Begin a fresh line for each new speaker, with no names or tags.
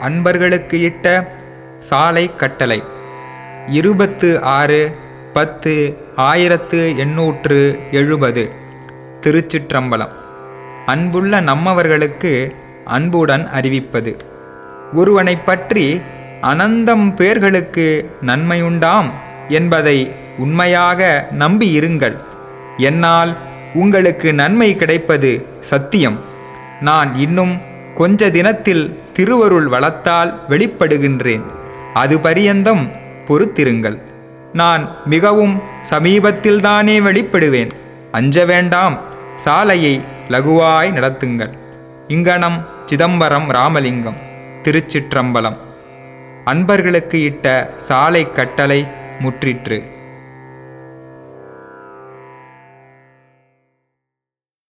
அன்பர்களுக்கு இட்ட சாலை கட்டளை. இருபத்து ஆறு பத்து ஆயிரத்து எண்ணூற்று எழுபது. திருச்சிற்றம்பலம். அன்புள்ள நம்மவர்களுக்கு அன்புடன் அறிவிப்பது. ஒருவனைப் பற்றி அனந்தம் பேர்களுக்கு நன்மையுண்டாம் என்பதை உண்மையாக நம்பியிருங்கள். என்னால் உங்களுக்கு நன்மை கிடைப்பது சத்தியம். நான் இன்னும் கொஞ்ச தினத்தில் திருவருள் வளத்தால் வெளிப்படுகின்றேன். அது பரியந்தம் பொறுத்திருங்கள். நான் மிகவும் சமீபத்தில்தானே வெளிப்படுவேன். அஞ்ச வேண்டாம் சாலையை லகுவாய் நடத்துங்கள். இங்கனம் சிதம்பரம் ராமலிங்கம் திருச்சிற்றம்பலம். அன்பர்களுக்கு இட்ட சாலை கட்டளை முற்றிற்று.